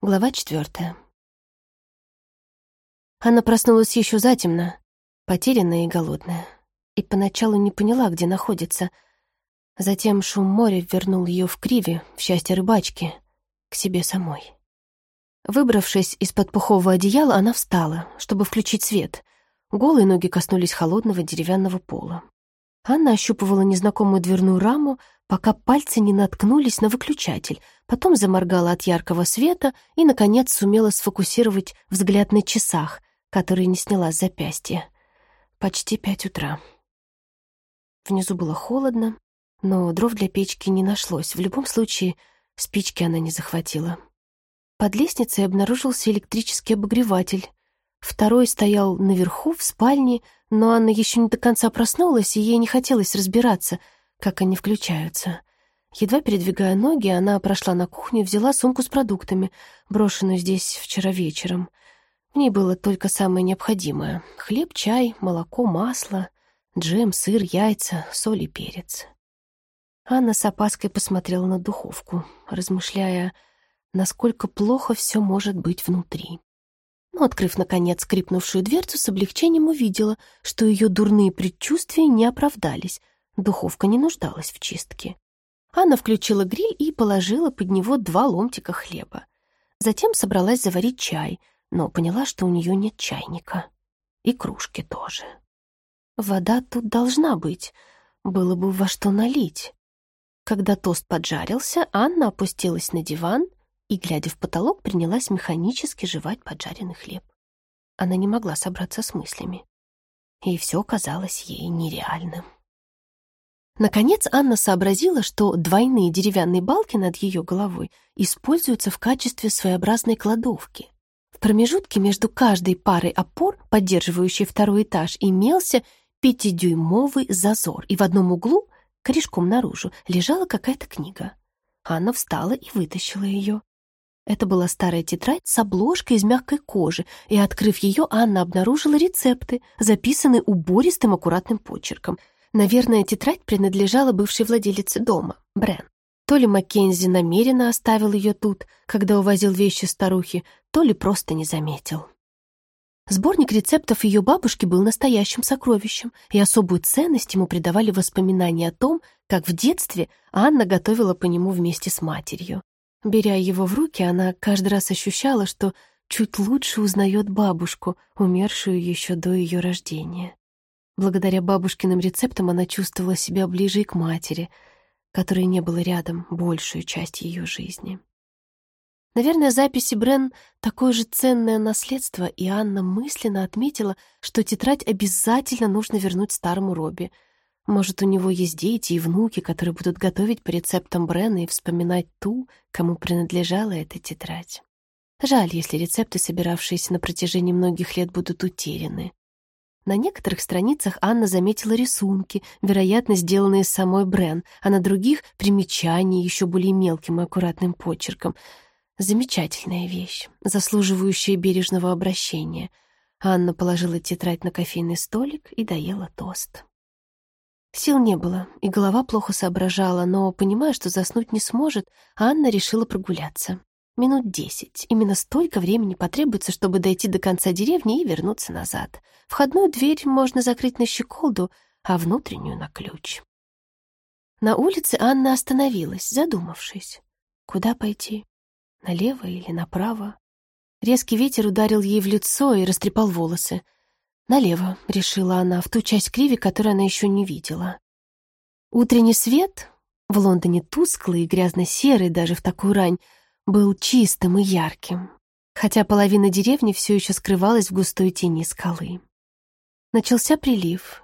Глава четвертая. Она проснулась еще затемно, потерянная и голодная, и поначалу не поняла, где находится. Затем шум моря вернул ее в криве, в счастье рыбачки, к себе самой. Выбравшись из-под пухового одеяла, она встала, чтобы включить свет. Голые ноги коснулись холодного деревянного пола. Анна ощупывала незнакомую дверную раму, пока пальцы не наткнулись на выключатель, потом заморгала от яркого света и, наконец, сумела сфокусировать взгляд на часах, которые не сняла с запястья. Почти пять утра. Внизу было холодно, но дров для печки не нашлось. В любом случае, спички она не захватила. Под лестницей обнаружился электрический обогреватель. Второй стоял наверху, в спальне, но Анна еще не до конца проснулась, и ей не хотелось разбираться, как они включаются. Едва передвигая ноги, она прошла на кухню и взяла сумку с продуктами, брошенную здесь вчера вечером. В ней было только самое необходимое — хлеб, чай, молоко, масло, джем, сыр, яйца, соль и перец. Анна с опаской посмотрела на духовку, размышляя, насколько плохо все может быть внутри но, открыв, наконец, скрипнувшую дверцу, с облегчением увидела, что ее дурные предчувствия не оправдались, духовка не нуждалась в чистке. Анна включила гриль и положила под него два ломтика хлеба. Затем собралась заварить чай, но поняла, что у нее нет чайника. И кружки тоже. Вода тут должна быть, было бы во что налить. Когда тост поджарился, Анна опустилась на диван и, глядя в потолок, принялась механически жевать поджаренный хлеб. Она не могла собраться с мыслями. И все казалось ей нереальным. Наконец Анна сообразила, что двойные деревянные балки над ее головой используются в качестве своеобразной кладовки. В промежутке между каждой парой опор, поддерживающей второй этаж, имелся пятидюймовый зазор, и в одном углу, корешком наружу, лежала какая-то книга. Анна встала и вытащила ее. Это была старая тетрадь с обложкой из мягкой кожи, и, открыв ее, Анна обнаружила рецепты, записанные убористым аккуратным почерком. Наверное, тетрадь принадлежала бывшей владелице дома, Брен. То ли Маккензи намеренно оставил ее тут, когда увозил вещи старухи, то ли просто не заметил. Сборник рецептов ее бабушки был настоящим сокровищем, и особую ценность ему придавали воспоминания о том, как в детстве Анна готовила по нему вместе с матерью. Беря его в руки, она каждый раз ощущала, что чуть лучше узнает бабушку, умершую еще до ее рождения. Благодаря бабушкиным рецептам она чувствовала себя ближе к матери, которой не было рядом большую часть ее жизни. Наверное, записи Брен — такое же ценное наследство, и Анна мысленно отметила, что тетрадь обязательно нужно вернуть старому Робби — может, у него есть дети и внуки, которые будут готовить по рецептам Брена и вспоминать ту, кому принадлежала эта тетрадь. Жаль, если рецепты, собиравшиеся на протяжении многих лет, будут утеряны. На некоторых страницах Анна заметила рисунки, вероятно, сделанные самой Брен, а на других — примечания еще более мелким и аккуратным почерком. Замечательная вещь, заслуживающая бережного обращения. Анна положила тетрадь на кофейный столик и доела тост. Сил не было, и голова плохо соображала, но, понимая, что заснуть не сможет, Анна решила прогуляться. Минут десять. Именно столько времени потребуется, чтобы дойти до конца деревни и вернуться назад. Входную дверь можно закрыть на щеколду, а внутреннюю — на ключ. На улице Анна остановилась, задумавшись. Куда пойти? Налево или направо? Резкий ветер ударил ей в лицо и растрепал волосы — Налево, решила она, в ту часть криви, которую она еще не видела. Утренний свет, в Лондоне тусклый и грязно-серый даже в такую рань, был чистым и ярким, хотя половина деревни все еще скрывалась в густой тени скалы. Начался прилив,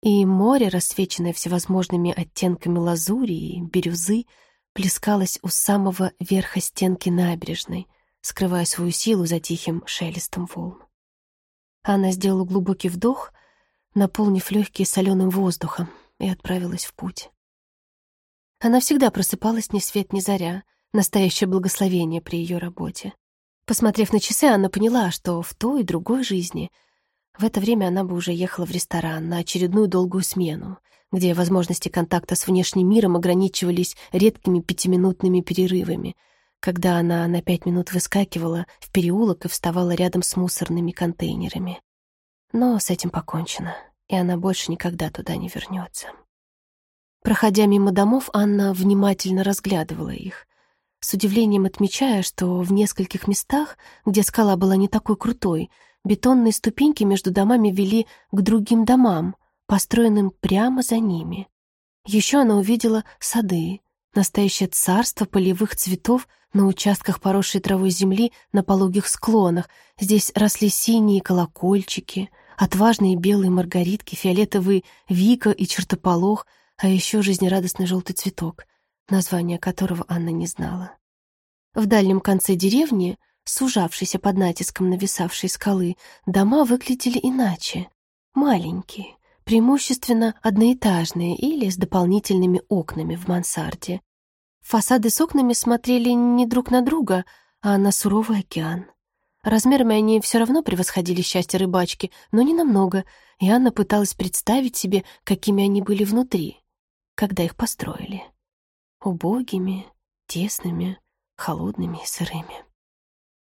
и море, рассвеченное всевозможными оттенками лазури и бирюзы, плескалось у самого верха стенки набережной, скрывая свою силу за тихим шелестом волн. Анна сделала глубокий вдох, наполнив легкие соленым воздухом, и отправилась в путь. Она всегда просыпалась ни свет ни заря, настоящее благословение при ее работе. Посмотрев на часы, Анна поняла, что в той и другой жизни в это время она бы уже ехала в ресторан на очередную долгую смену, где возможности контакта с внешним миром ограничивались редкими пятиминутными перерывами, когда она на пять минут выскакивала в переулок и вставала рядом с мусорными контейнерами. Но с этим покончено, и она больше никогда туда не вернется. Проходя мимо домов, Анна внимательно разглядывала их, с удивлением отмечая, что в нескольких местах, где скала была не такой крутой, бетонные ступеньки между домами вели к другим домам, построенным прямо за ними. Еще она увидела сады, настоящее царство полевых цветов на участках поросшей травой земли на пологих склонах. Здесь росли синие колокольчики, отважные белые маргаритки, фиолетовые вика и чертополох, а еще жизнерадостный желтый цветок, название которого Анна не знала. В дальнем конце деревни, сужавшейся под натиском нависавшей скалы, дома выглядели иначе. Маленькие, преимущественно одноэтажные или с дополнительными окнами в мансарде. Фасады с окнами смотрели не друг на друга, а на суровый океан. Размерами они все равно превосходили счастье рыбачки, но не намного, и Анна пыталась представить себе, какими они были внутри, когда их построили. Убогими, тесными, холодными и сырыми.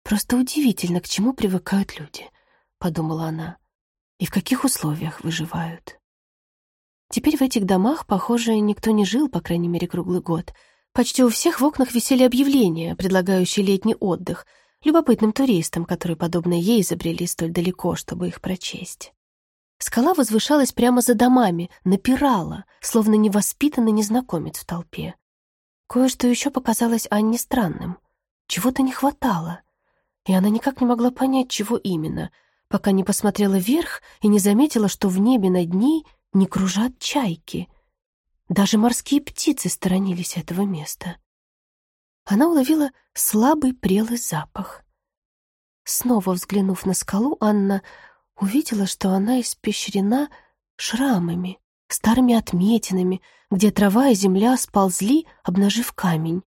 «Просто удивительно, к чему привыкают люди», — подумала она и в каких условиях выживают. Теперь в этих домах, похоже, никто не жил, по крайней мере, круглый год. Почти у всех в окнах висели объявления, предлагающие летний отдых, любопытным туристам, которые, подобно ей, изобрели столь далеко, чтобы их прочесть. Скала возвышалась прямо за домами, напирала, словно невоспитанный незнакомец в толпе. Кое-что еще показалось Анне странным. Чего-то не хватало. И она никак не могла понять, чего именно — пока не посмотрела вверх и не заметила, что в небе над ней не кружат чайки. Даже морские птицы сторонились этого места. Она уловила слабый прелый запах. Снова взглянув на скалу, Анна увидела, что она испещрена шрамами, старыми отметинами, где трава и земля сползли, обнажив камень.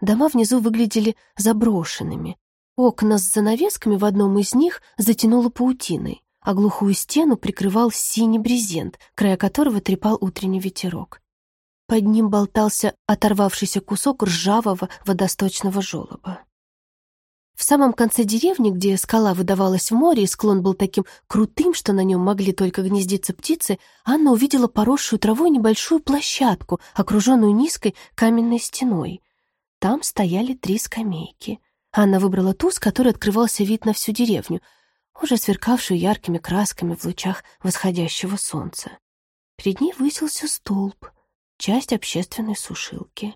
Дома внизу выглядели заброшенными, Окна с занавесками в одном из них затянуло паутиной, а глухую стену прикрывал синий брезент, края которого трепал утренний ветерок. Под ним болтался оторвавшийся кусок ржавого водосточного желоба. В самом конце деревни, где скала выдавалась в море и склон был таким крутым, что на нем могли только гнездиться птицы, Анна увидела поросшую травой небольшую площадку, окруженную низкой каменной стеной. Там стояли три скамейки — Анна выбрала ту, с которой открывался вид на всю деревню, уже сверкавшую яркими красками в лучах восходящего солнца. Перед ней высился столб, часть общественной сушилки.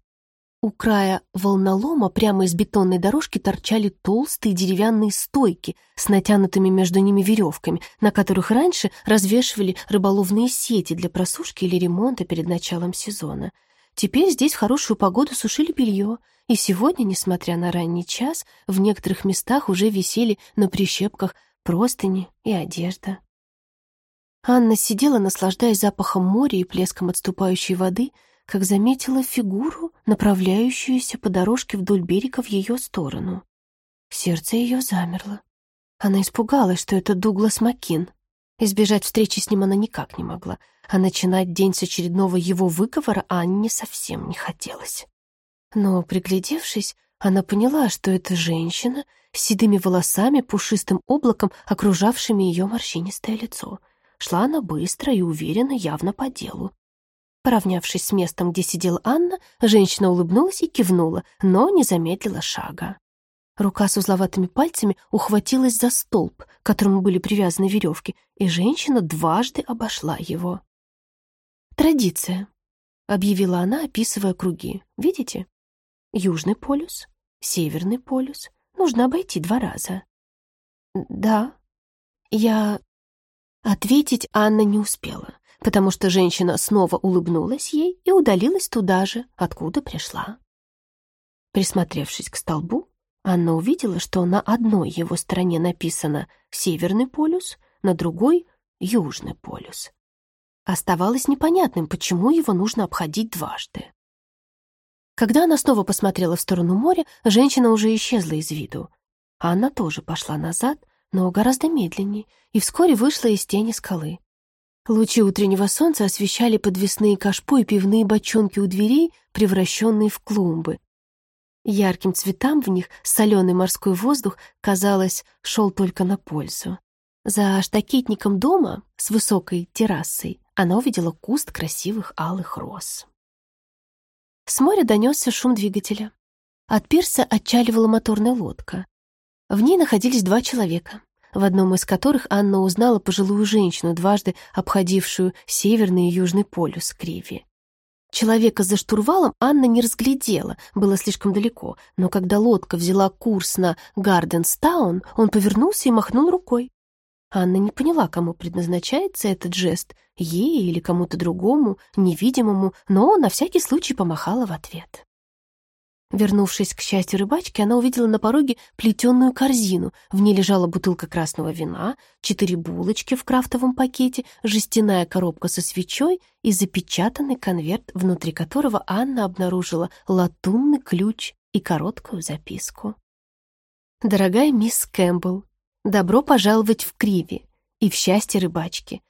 У края волнолома прямо из бетонной дорожки торчали толстые деревянные стойки с натянутыми между ними веревками, на которых раньше развешивали рыболовные сети для просушки или ремонта перед началом сезона. Теперь здесь в хорошую погоду сушили белье — и сегодня, несмотря на ранний час, в некоторых местах уже висели на прищепках простыни и одежда. Анна сидела, наслаждаясь запахом моря и плеском отступающей воды, как заметила фигуру, направляющуюся по дорожке вдоль берега в ее сторону. Сердце ее замерло. Она испугалась, что это Дуглас Маккин. Избежать встречи с ним она никак не могла, а начинать день с очередного его выговора Анне совсем не хотелось. Но, приглядевшись, она поняла, что это женщина с седыми волосами, пушистым облаком, окружавшими ее морщинистое лицо. Шла она быстро и уверенно, явно по делу. Поравнявшись с местом, где сидела Анна, женщина улыбнулась и кивнула, но не замедлила шага. Рука с узловатыми пальцами ухватилась за столб, к которому были привязаны веревки, и женщина дважды обошла его. «Традиция», — объявила она, описывая круги. «Видите? Южный полюс, Северный полюс. Нужно обойти два раза. Да, я... Ответить Анна не успела, потому что женщина снова улыбнулась ей и удалилась туда же, откуда пришла. Присмотревшись к столбу, Анна увидела, что на одной его стороне написано «Северный полюс», на другой — «Южный полюс». Оставалось непонятным, почему его нужно обходить дважды. Когда она снова посмотрела в сторону моря, женщина уже исчезла из виду. А она тоже пошла назад, но гораздо медленнее, и вскоре вышла из тени скалы. Лучи утреннего солнца освещали подвесные кашпо и пивные бочонки у дверей, превращенные в клумбы. Ярким цветам в них соленый морской воздух, казалось, шел только на пользу. За штакетником дома с высокой террасой она увидела куст красивых алых роз. С моря донесся шум двигателя. От пирса отчаливала моторная лодка. В ней находились два человека, в одном из которых Анна узнала пожилую женщину, дважды обходившую северный и южный полюс Криви. Человека за штурвалом Анна не разглядела, было слишком далеко, но когда лодка взяла курс на Гарденстаун, он повернулся и махнул рукой. Анна не поняла, кому предназначается этот жест, ей или кому-то другому, невидимому, но на всякий случай помахала в ответ. Вернувшись к счастью рыбачки, она увидела на пороге плетеную корзину. В ней лежала бутылка красного вина, четыре булочки в крафтовом пакете, жестяная коробка со свечой и запечатанный конверт, внутри которого Анна обнаружила латунный ключ и короткую записку. «Дорогая мисс Кэмпбелл, добро пожаловать в Криви и в счастье рыбачки.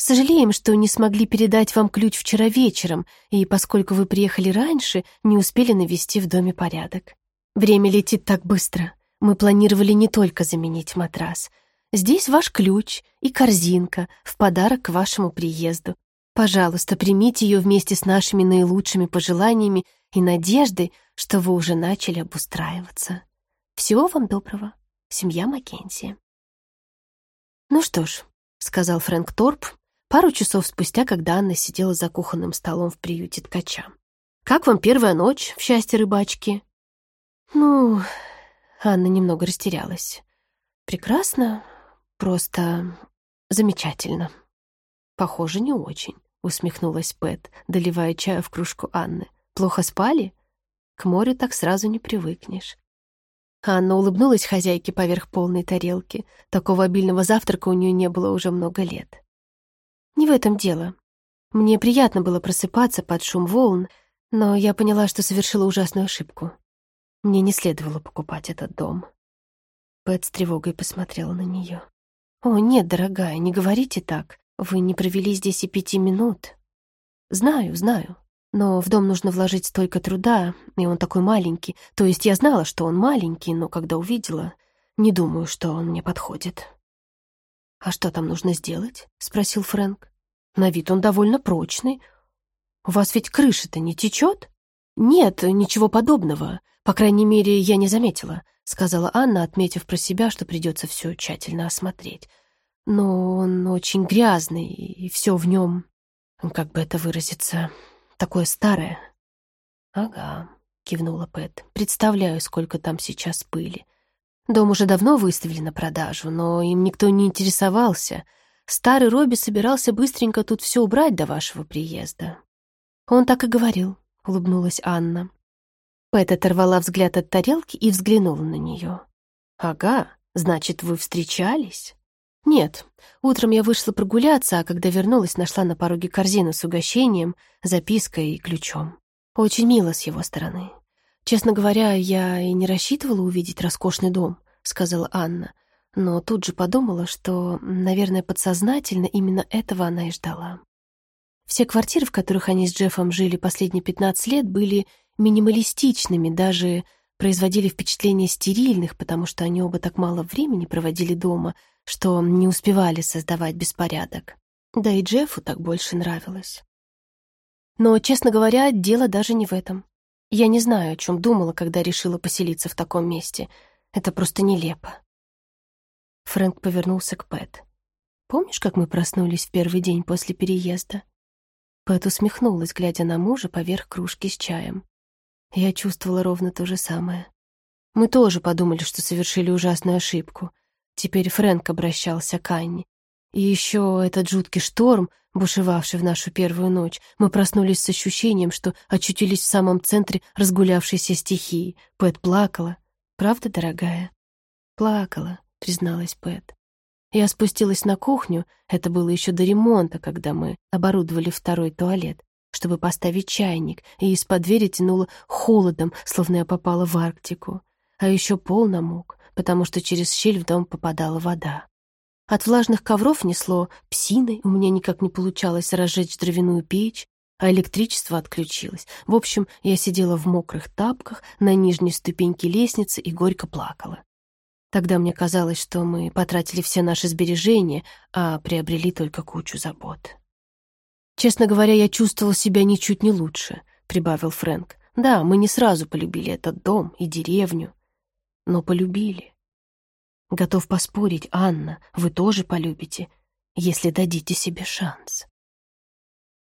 Сожалеем, что не смогли передать вам ключ вчера вечером, и поскольку вы приехали раньше, не успели навести в доме порядок. Время летит так быстро. Мы планировали не только заменить матрас. Здесь ваш ключ и корзинка в подарок к вашему приезду. Пожалуйста, примите ее вместе с нашими наилучшими пожеланиями и надеждой, что вы уже начали обустраиваться. Всего вам доброго. Семья Маккензи. «Ну что ж», — сказал Фрэнк Торп, пару часов спустя, когда Анна сидела за кухонным столом в приюте ткача. «Как вам первая ночь в счастье рыбачки?» «Ну...» Анна немного растерялась. «Прекрасно, просто замечательно». «Похоже, не очень», — усмехнулась Пэт, доливая чаю в кружку Анны. «Плохо спали? К морю так сразу не привыкнешь». Анна улыбнулась хозяйке поверх полной тарелки. Такого обильного завтрака у нее не было уже много лет. Не в этом дело. Мне приятно было просыпаться под шум волн, но я поняла, что совершила ужасную ошибку. Мне не следовало покупать этот дом. Пэт с тревогой посмотрела на нее. «О, нет, дорогая, не говорите так. Вы не провели здесь и пяти минут». «Знаю, знаю. Но в дом нужно вложить столько труда, и он такой маленький. То есть я знала, что он маленький, но когда увидела, не думаю, что он мне подходит». «А что там нужно сделать?» — спросил Фрэнк. «На вид он довольно прочный. У вас ведь крыша-то не течет?» «Нет, ничего подобного. По крайней мере, я не заметила», — сказала Анна, отметив про себя, что придется все тщательно осмотреть. «Но он очень грязный, и все в нем, как бы это выразиться, такое старое». «Ага», — кивнула Пэт. «Представляю, сколько там сейчас пыли. Дом уже давно выставили на продажу, но им никто не интересовался. Старый Робби собирался быстренько тут все убрать до вашего приезда. Он так и говорил, улыбнулась Анна. Пэт оторвала взгляд от тарелки и взглянула на нее. «Ага, значит, вы встречались?» «Нет, утром я вышла прогуляться, а когда вернулась, нашла на пороге корзину с угощением, запиской и ключом. Очень мило с его стороны. «Честно говоря, я и не рассчитывала увидеть роскошный дом», — сказала Анна, но тут же подумала, что, наверное, подсознательно именно этого она и ждала. Все квартиры, в которых они с Джеффом жили последние 15 лет, были минималистичными, даже производили впечатление стерильных, потому что они оба так мало времени проводили дома, что не успевали создавать беспорядок. Да и Джеффу так больше нравилось. Но, честно говоря, дело даже не в этом. Я не знаю, о чем думала, когда решила поселиться в таком месте. Это просто нелепо. Фрэнк повернулся к Пэт. «Помнишь, как мы проснулись в первый день после переезда?» Пэт усмехнулась, глядя на мужа поверх кружки с чаем. Я чувствовала ровно то же самое. Мы тоже подумали, что совершили ужасную ошибку. Теперь Фрэнк обращался к Анне. И еще этот жуткий шторм, бушевавший в нашу первую ночь, мы проснулись с ощущением, что очутились в самом центре разгулявшейся стихии. Пэт плакала. «Правда, дорогая?» «Плакала», — призналась Пэт. Я спустилась на кухню, это было еще до ремонта, когда мы оборудовали второй туалет, чтобы поставить чайник, и из-под двери тянуло холодом, словно я попала в Арктику. А еще пол намок, потому что через щель в дом попадала вода. От влажных ковров несло псиной, у меня никак не получалось разжечь дровяную печь. а электричество отключилось. В общем, я сидела в мокрых тапках на нижней ступеньке лестницы и горько плакала. Тогда мне казалось, что мы потратили все наши сбережения, а приобрели только кучу забот. «Честно говоря, я чувствовал себя ничуть не лучше», — прибавил Фрэнк. «Да, мы не сразу полюбили этот дом и деревню, но полюбили. Готов поспорить, Анна, вы тоже полюбите, если дадите себе шанс».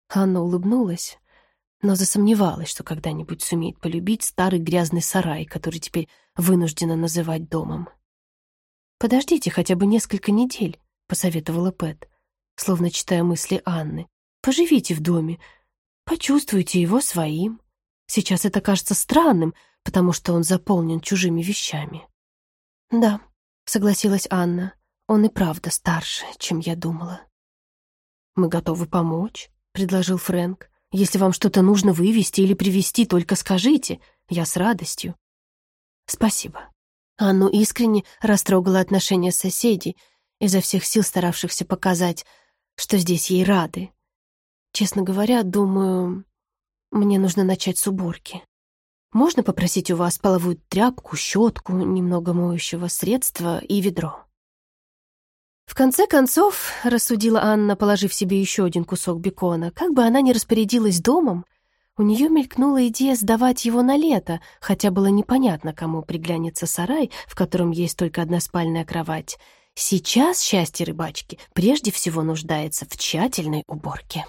Анна улыбнулась, но засомневалась, что когда-нибудь сумеет полюбить старый грязный сарай, который теперь вынуждена называть домом. «Подождите хотя бы несколько недель», — посоветовала Пэт, словно читая мысли Анны. «Поживите в доме, почувствуйте его своим. Сейчас это кажется странным, потому что он заполнен чужими вещами». «Да», — согласилась Анна, — «он и правда старше, чем я думала». «Мы готовы помочь», — предложил Фрэнк. «Если вам что-то нужно вывести или привезти, только скажите. Я с радостью». «Спасибо», Анну искренне растрогало отношение соседей, изо всех сил старавшихся показать, что здесь ей рады. Честно говоря, думаю, мне нужно начать с уборки. Можно попросить у вас половую тряпку, щетку, немного моющего средства и ведро? В конце концов, рассудила Анна, положив себе еще один кусок бекона, как бы она ни распорядилась домом, у нее мелькнула идея сдавать его на лето, хотя было непонятно, кому приглянется сарай, в котором есть только одна спальная кровать. Сейчас счастье рыбачки прежде всего нуждается в тщательной уборке.